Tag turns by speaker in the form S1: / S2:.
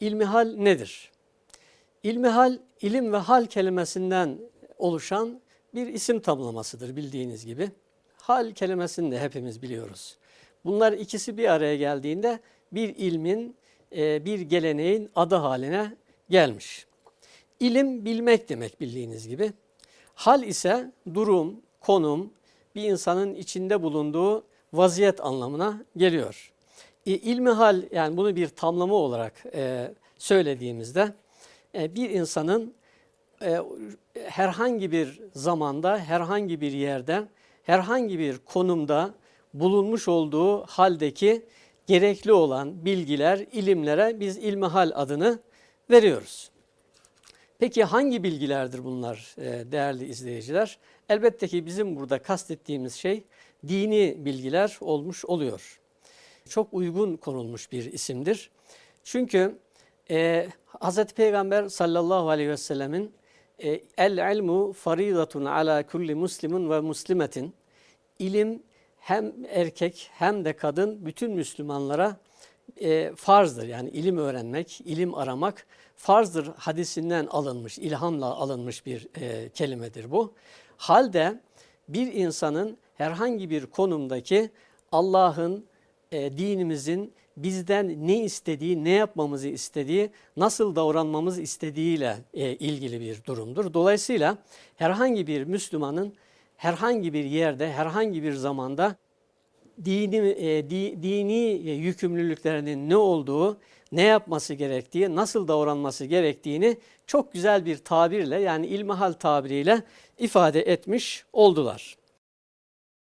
S1: İlmihal nedir? İlmihal, ilim ve hal kelimesinden oluşan bir isim tamlamasıdır bildiğiniz gibi. Hal kelimesini de hepimiz biliyoruz. Bunlar ikisi bir araya geldiğinde bir ilmin, e, bir geleneğin adı haline gelmiş. İlim bilmek demek bildiğiniz gibi. Hal ise durum, konum, bir insanın içinde bulunduğu vaziyet anlamına geliyor. E, ilmi hal yani bunu bir tamlama olarak e, söylediğimizde e, bir insanın e, herhangi bir zamanda, herhangi bir yerde, herhangi bir konumda bulunmuş olduğu haldeki gerekli olan bilgiler, ilimlere biz ilmihal adını veriyoruz. Peki hangi bilgilerdir bunlar e, değerli izleyiciler? Elbette ki bizim burada kastettiğimiz şey dini bilgiler olmuş oluyor. Çok uygun konulmuş bir isimdir. Çünkü e, Hz. Peygamber sallallahu aleyhi ve sellemin e, el ilmu faridatun ala kulli muslimin ve muslimetin ilim hem erkek hem de kadın bütün Müslümanlara e, farzdır. Yani ilim öğrenmek, ilim aramak farzdır hadisinden alınmış, ilhamla alınmış bir e, kelimedir bu. Halde bir insanın herhangi bir konumdaki Allah'ın, e, dinimizin bizden ne istediği, ne yapmamızı istediği, nasıl davranmamız istediğiyle e, ilgili bir durumdur. Dolayısıyla herhangi bir Müslümanın herhangi bir yerde, herhangi bir zamanda dini, e, di, dini yükümlülüklerinin ne olduğu, ne yapması gerektiği, nasıl davranması gerektiğini çok güzel bir tabirle yani ilmihal tabiriyle ifade etmiş oldular.